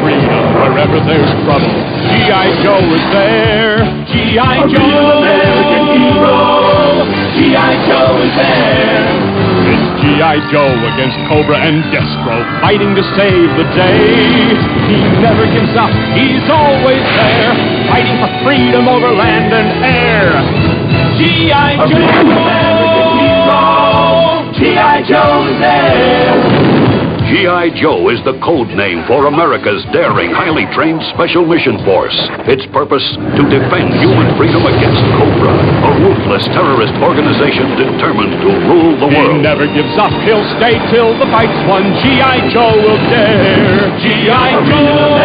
freedom wherever there's trouble. G.I. Joe is there. G.I. Joe. real American hero. G.I. Joe is there. It's G.I. Joe against Cobra and Destro, fighting to save the day. He never gives up, he's always there, fighting for freedom over land and air. G.I. Joe! G.I. Joe is there! G.I. Joe is the code name for America's daring, highly trained Special Mission Force. Its purpose, to defend human freedom against Cobra, a ruthless terrorist organization determined to rule the world. He never gives up, he'll stay till the fight's won. G.I. Joe will dare. G.I. Joe!